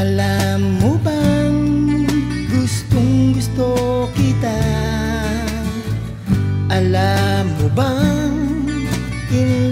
Alam mo bang gustong gusto kita? Alam mo bang in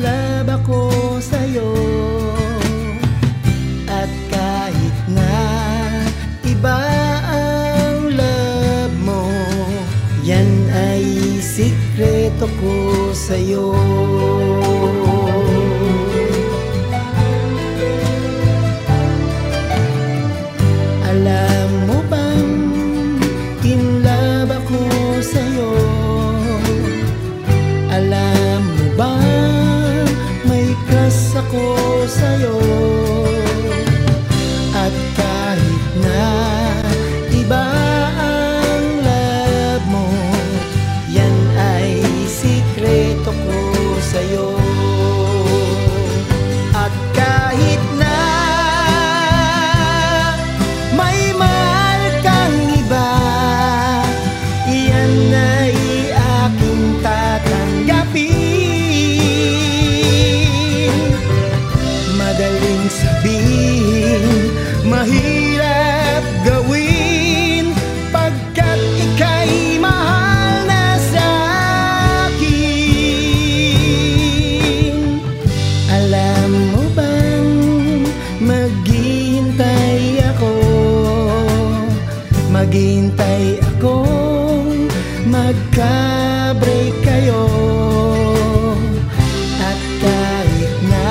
maghihintay ako. Maghihintay akong magka-break kayo. At kahit na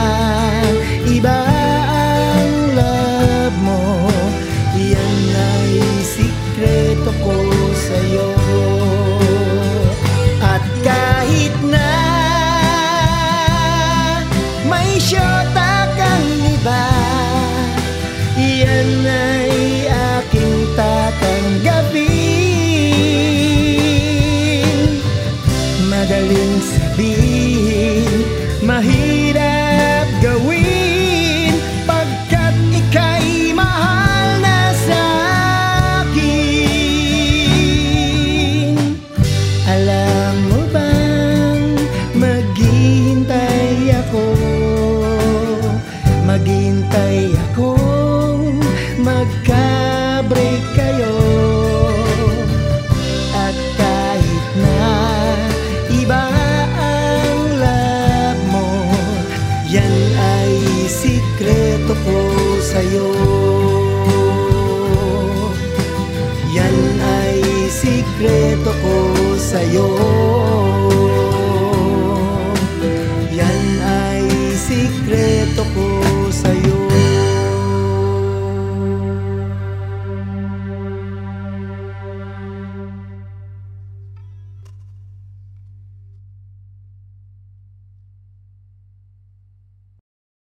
iba ang love mo Yan ay sikreto ko sa'yo. At kahit na may syota sabihin, mahirap gawin Pagkat ika'y mahal na sa akin Alam mo bang maghihintay ako? Maghihintay akong